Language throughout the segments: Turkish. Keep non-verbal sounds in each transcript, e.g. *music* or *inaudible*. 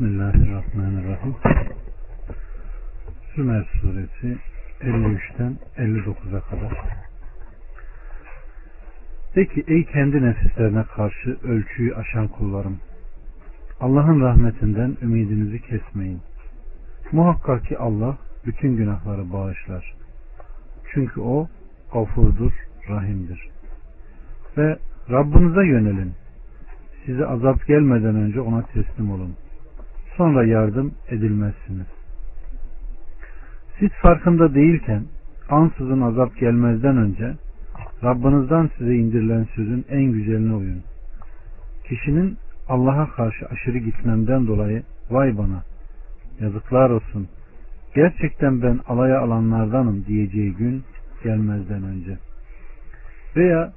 Bismillahirrahmanirrahim. Sümer suresi 53'ten 59'a kadar. De ki ey kendi nefislerine karşı ölçüyü aşan kullarım. Allah'ın rahmetinden ümidinizi kesmeyin. Muhakkak ki Allah bütün günahları bağışlar. Çünkü o gafurdur, rahimdir. Ve Rabbinize yönelin. Size azap gelmeden önce ona teslim olun. Sonra yardım edilmezsiniz. Siz farkında değilken ansızın azap gelmezden önce Rabbinizden size indirilen sözün en güzelini uyun. Kişinin Allah'a karşı aşırı gitmemden dolayı vay bana yazıklar olsun gerçekten ben alaya alanlardanım diyeceği gün gelmezden önce. Veya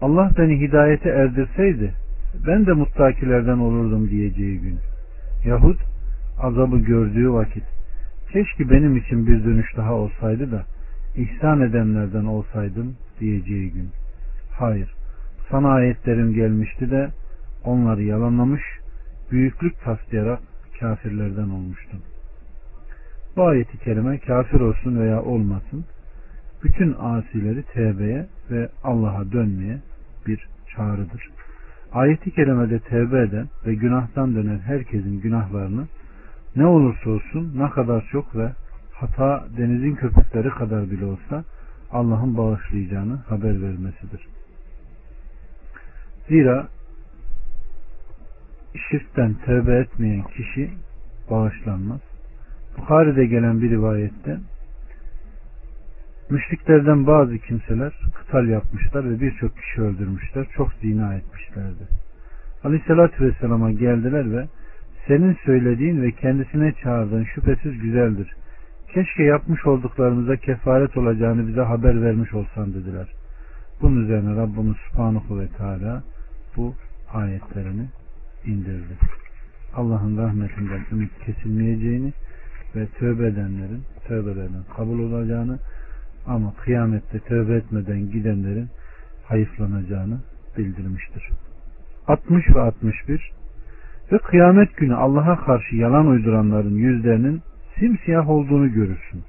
Allah beni hidayete erdirseydi ben de muttakilerden olurdum diyeceği gün. Yahut azabı gördüğü vakit keşke benim için bir dönüş daha olsaydı da ihsan edenlerden olsaydım diyeceği gün. Hayır, sana ayetlerim gelmişti de onları yalanlamış, büyüklük taslayarak kafirlerden olmuştum. Bu ayeti kerime kafir olsun veya olmasın, bütün asileri tevbeye ve Allah'a dönmeye bir çağrıdır. Ayeti kerimede tevbe eden ve günahtan dönen herkesin günahlarını ne olursa olsun ne kadar çok ve hata denizin köpükleri kadar bile olsa Allah'ın bağışlayacağını haber vermesidir. Zira şirkten tövbe etmeyen kişi bağışlanmaz. Bukhari'de gelen bir rivayette müşriklerden bazı kimseler kıtal yapmışlar ve birçok kişi öldürmüşler. Çok zina etmişlerdi. Aleyhissalatü Vesselam'a geldiler ve senin söylediğin ve kendisine çağırdığın şüphesiz güzeldir. Keşke yapmış olduklarımıza kefaret olacağını bize haber vermiş olsan dediler. Bunun üzerine Rabbimiz Subhanahu ve Teala bu ayetlerini indirdi. Allah'ın rahmetinden ümit kesilmeyeceğini ve tövbe edenlerin tövbelerinin kabul olacağını ama kıyamette tövbe etmeden gidenlerin hayıflanacağını bildirmiştir. 60 ve 61 ve kıyamet günü Allah'a karşı yalan uyduranların yüzlerinin simsiyah olduğunu görürsün.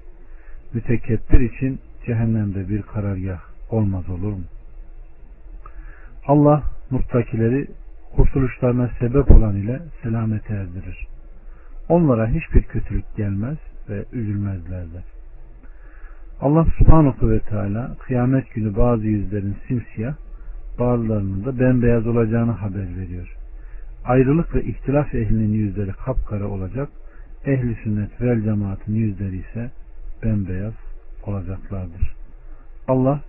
Mütekebbir için cehennemde bir karargah olmaz olur mu? Allah muttakileri kurtuluşlarına sebep olan ile selamete erdirir. Onlara hiçbir kötülük gelmez ve üzülmezler de. Allah subhanahu ve teala kıyamet günü bazı yüzlerin simsiyah, bazılarının da bembeyaz olacağını haber veriyor. Ayrılık ve ihtilaf ehlinin yüzleri kapkara olacak, ehli sünnet vel cemaatin yüzleri ise bembeyaz olacaklardır. Allah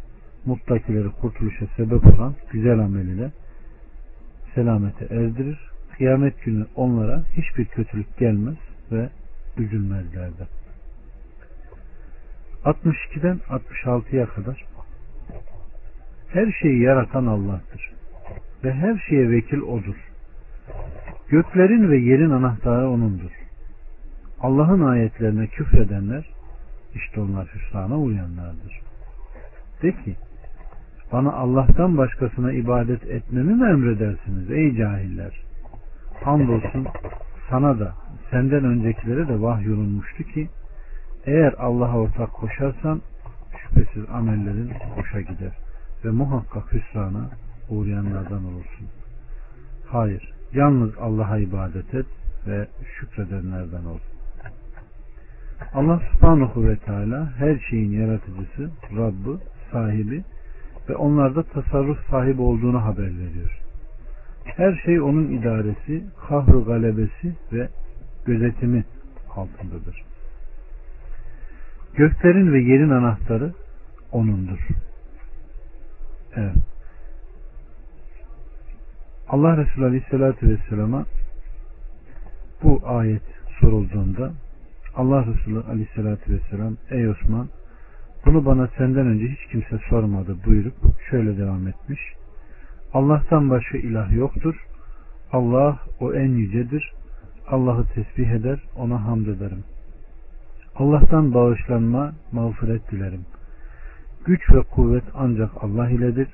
muttakileri kurtuluşa sebep olan güzel amel ile selamete erdirir. Kıyamet günü onlara hiçbir kötülük gelmez ve üzülmezler de. 62'den 66'ya kadar her şeyi yaratan Allah'tır. Ve her şeye vekil O'dur. Göklerin ve yerin anahtarı O'nundur. Allah'ın ayetlerine küfredenler işte onlar hüsrana uyanlardır. De ki bana Allah'tan başkasına ibadet etmemi mi emredersiniz ey cahiller? Hamdolsun sana da senden öncekilere de vahyolunmuştu ki eğer Allah'a ortak koşarsan şüphesiz amellerin boşa gider ve muhakkak hüsrana uğrayanlardan olursun. Hayır, yalnız Allah'a ibadet et ve şükredenlerden ol. Allah subhanahu ve teala her şeyin yaratıcısı, Rabbı, sahibi ve onlarda tasarruf sahibi olduğunu haber veriyor. Her şey onun idaresi, kahru galebesi ve gözetimi altındadır. Göklerin ve yerin anahtarı O'nundur. Evet. Allah Resulü Aleyhisselatü Vesselam'a bu ayet sorulduğunda Allah Resulü Aleyhisselatü Vesselam ey Osman bunu bana senden önce hiç kimse sormadı buyurup şöyle devam etmiş. Allah'tan başka ilah yoktur. Allah o en yücedir. Allah'ı tesbih eder, ona hamd ederim. Allah'tan bağışlanma, mağfiret dilerim. Güç ve kuvvet ancak Allah iledir.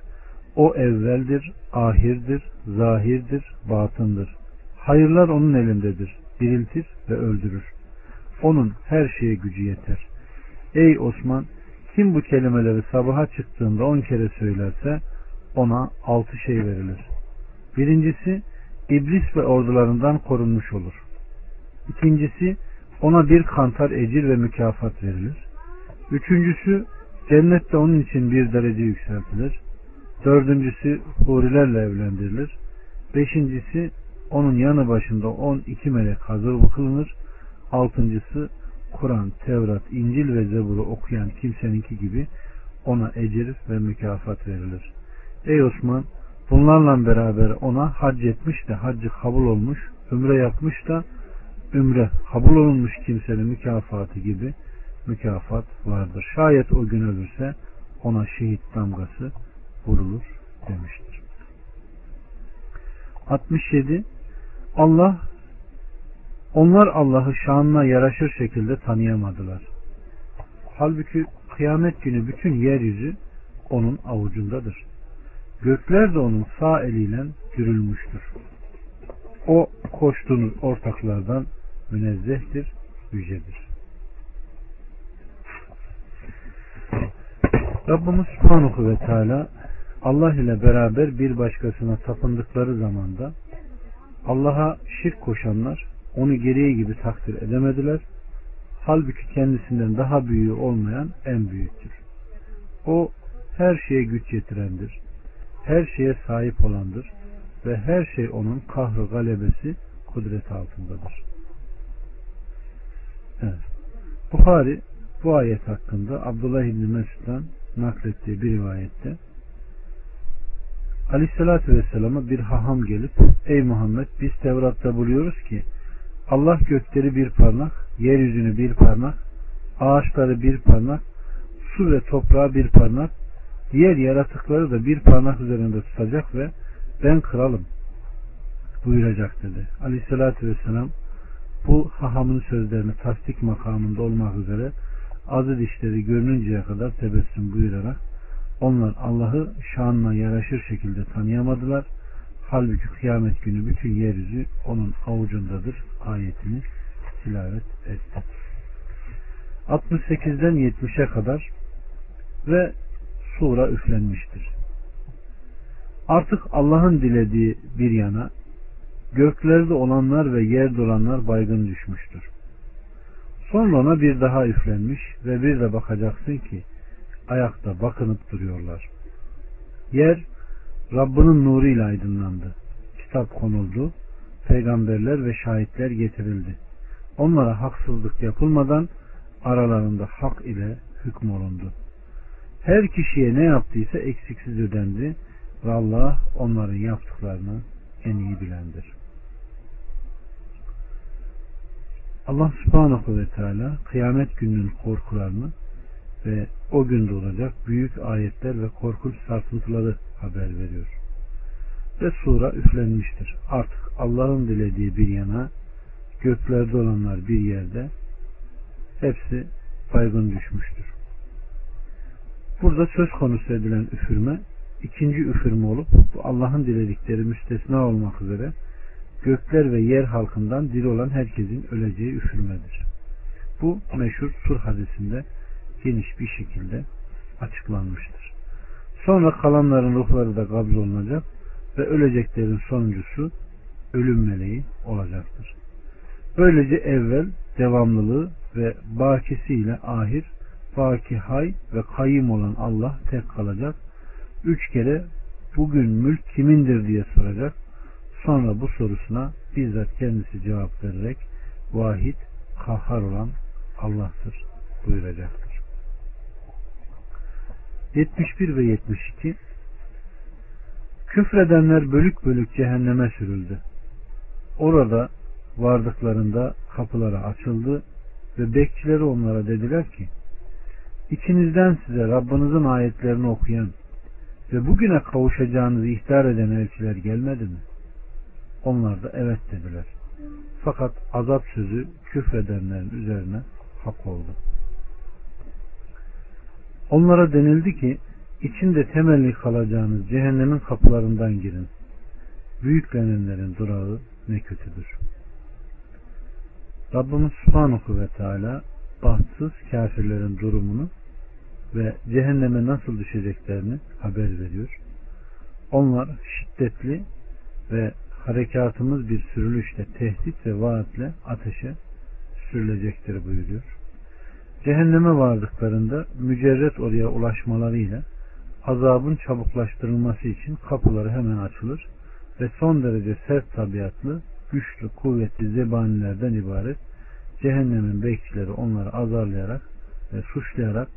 O evveldir, ahirdir, zahirdir, batındır. Hayırlar onun elindedir. diriltir ve öldürür. Onun her şeye gücü yeter. Ey Osman kim bu kelimeleri sabaha çıktığında on kere söylerse ona altı şey verilir. Birincisi iblis ve ordularından korunmuş olur. İkincisi ona bir kantar ecir ve mükafat verilir. Üçüncüsü cennette onun için bir derece yükseltilir. Dördüncüsü hurilerle evlendirilir. Beşincisi onun yanı başında on iki melek hazır kılınır. Altıncısı Kur'an, Tevrat, İncil ve Zebur'u okuyan kimseninki gibi ona ecir ve mükafat verilir. Ey Osman bunlarla beraber ona hac etmiş de haccı kabul olmuş, ümre yapmış da ümre kabul olunmuş kimsenin mükafatı gibi mükafat vardır. Şayet o gün ölürse ona şehit damgası vurulur demiştir. 67 Allah onlar Allah'ı şanına yaraşır şekilde tanıyamadılar. Halbuki kıyamet günü bütün yeryüzü onun avucundadır. Gökler de onun sağ eliyle dürülmüştür. O koştuğunuz ortaklardan münezzehtir, yücedir. Rabbimiz Subhanahu ve Teala Allah ile beraber bir başkasına tapındıkları zamanda Allah'a şirk koşanlar onu gereği gibi takdir edemediler. Halbuki kendisinden daha büyüğü olmayan en büyüktür. O her şeye güç yetirendir. Her şeye sahip olandır ve her şey onun kahrı galebesi kudret altındadır. Evet. Buhari bu ayet hakkında Abdullah İbni Mesud'dan naklettiği bir rivayette Aleyhisselatü Vesselam'a bir haham gelip Ey Muhammed biz Tevrat'ta buluyoruz ki Allah gökleri bir parmak, yeryüzünü bir parmak, ağaçları bir parmak, su ve toprağı bir parmak, diğer yaratıkları da bir parmak üzerinde tutacak ve ben kralım buyuracak dedi. Aleyhissalatü vesselam bu hahamın sözlerini tasdik makamında olmak üzere azı dişleri görününceye kadar tebessüm buyurarak onlar Allah'ı şanına yaraşır şekilde tanıyamadılar. Halbuki kıyamet günü bütün yeryüzü onun avucundadır ayetini tilavet etti. 68'den 70'e kadar ve sura üflenmiştir. Artık Allah'ın dilediği bir yana göklerde olanlar ve yerde olanlar baygın düşmüştür. Sonra ona bir daha üflenmiş ve bir de bakacaksın ki ayakta bakınıp duruyorlar. Yer Rabbinin nuruyla aydınlandı. Kitap konuldu. Peygamberler ve şahitler getirildi. Onlara haksızlık yapılmadan aralarında hak ile hükmolundu. Her kişiye ne yaptıysa eksiksiz ödendi ve Allah onların yaptıklarını en iyi bilendir. Allah subhanahu ve teala kıyamet gününün korkularını ve o günde olacak büyük ayetler ve korkunç sarsıntıları haber veriyor. Ve sura üflenmiştir. Artık Allah'ın dilediği bir yana, göklerde olanlar bir yerde, hepsi baygın düşmüştür. Burada söz konusu edilen üfürme, ikinci üfürme olup, Allah'ın diledikleri müstesna olmak üzere, gökler ve yer halkından diri olan herkesin öleceği üfürmedir. Bu meşhur sur hadisinde geniş bir şekilde açıklanmıştır. Sonra kalanların ruhları da kabz olunacak ve öleceklerin sonuncusu ölüm meleği olacaktır. Böylece evvel devamlılığı ve bakisiyle ahir, baki hay ve kayım olan Allah tek kalacak. Üç kere bugün mülk kimindir diye soracak. Sonra bu sorusuna bizzat kendisi cevap vererek vahid, kahhar olan Allah'tır buyuracaktır. 71 ve 72 Küfredenler bölük bölük cehenneme sürüldü. Orada vardıklarında kapıları açıldı ve bekçileri onlara dediler ki İçinizden size Rabbinizin ayetlerini okuyan ve bugüne kavuşacağınızı ihtar eden elçiler gelmedi mi? Onlar da evet dediler. Fakat azap sözü küfredenlerin üzerine hak oldu. Onlara denildi ki içinde temelli kalacağınız cehennemin kapılarından girin. Büyüklenenlerin durağı ne kötüdür. Rabbimiz Subhanahu ve Teala bahtsız kafirlerin durumunu ve cehenneme nasıl düşeceklerini haber veriyor. Onlar şiddetli ve harekatımız bir sürülüşle, tehdit ve vaatle ateşe sürülecektir buyuruyor. Cehenneme vardıklarında mücerret oraya ulaşmalarıyla azabın çabuklaştırılması için kapıları hemen açılır ve son derece sert tabiatlı, güçlü, kuvvetli zebanilerden ibaret cehennemin bekçileri onları azarlayarak ve suçlayarak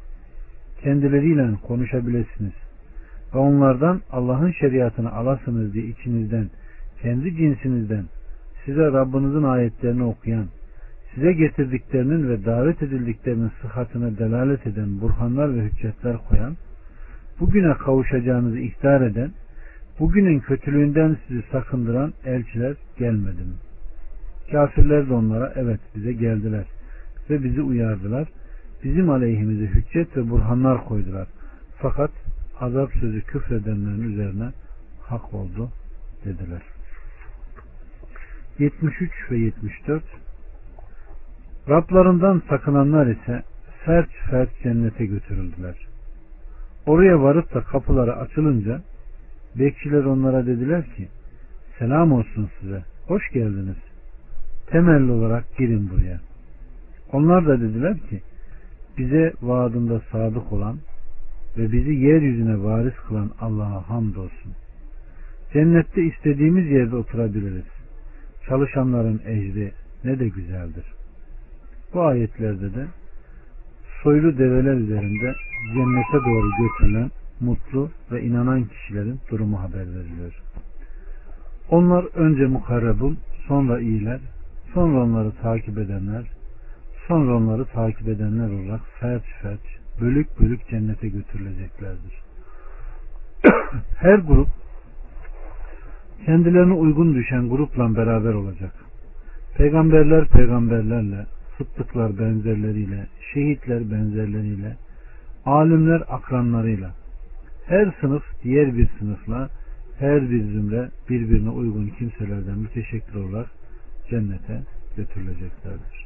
kendileriyle konuşabilirsiniz ve onlardan Allah'ın şeriatını alasınız diye içinizden, kendi cinsinizden size Rabbinizin ayetlerini okuyan, size getirdiklerinin ve davet edildiklerinin sıhhatine delalet eden burhanlar ve hüccetler koyan, bugüne kavuşacağınızı ihtar eden, bugünün kötülüğünden sizi sakındıran elçiler gelmedi mi? Kafirler de onlara evet bize geldiler ve bizi uyardılar. Bizim aleyhimize hüccet ve burhanlar koydular. Fakat azap sözü küfredenlerin üzerine hak oldu dediler. 73 ve 74 Rablarından sakınanlar ise fert fert cennete götürüldüler. Oraya varıp da kapıları açılınca bekçiler onlara dediler ki selam olsun size, hoş geldiniz. Temelli olarak girin buraya. Onlar da dediler ki bize vaadinde sadık olan ve bizi yeryüzüne varis kılan Allah'a hamdolsun. Cennette istediğimiz yerde oturabiliriz. Çalışanların ecri ne de güzeldir. Bu ayetlerde de soylu develer üzerinde cennete doğru götürülen mutlu ve inanan kişilerin durumu haber veriliyor. Onlar önce mukarrebun, sonra iyiler, sonra onları takip edenler, sonra onları takip edenler olarak felç felç, bölük bölük cennete götürüleceklerdir. *coughs* Her grup kendilerine uygun düşen grupla beraber olacak. Peygamberler peygamberlerle, sıddıklar benzerleriyle, şehitler benzerleriyle, alimler akranlarıyla, her sınıf diğer bir sınıfla, her bir zümre birbirine uygun kimselerden müteşekkir olarak cennete götürüleceklerdir.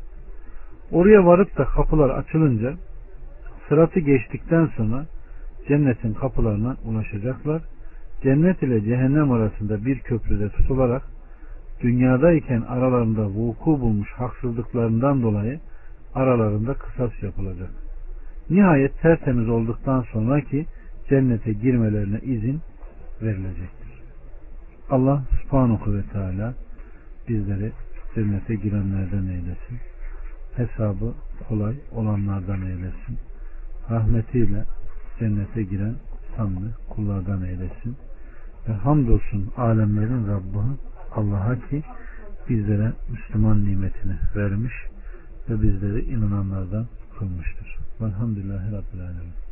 Oraya varıp da kapılar açılınca sıratı geçtikten sonra cennetin kapılarına ulaşacaklar. Cennet ile cehennem arasında bir köprüde tutularak dünyadayken aralarında vuku bulmuş haksızlıklarından dolayı aralarında kısas yapılacak. Nihayet tertemiz olduktan sonra ki cennete girmelerine izin verilecektir. Allah subhanahu ve teala bizleri cennete girenlerden eylesin. Hesabı kolay olanlardan eylesin. Rahmetiyle cennete giren sanlı kullardan eylesin. Ve hamdolsun alemlerin Rabbı Allah'a ki bizlere Müslüman nimetini vermiş ve bizleri inananlardan kılmıştır. Velhamdülillahi Rabbil Alemin.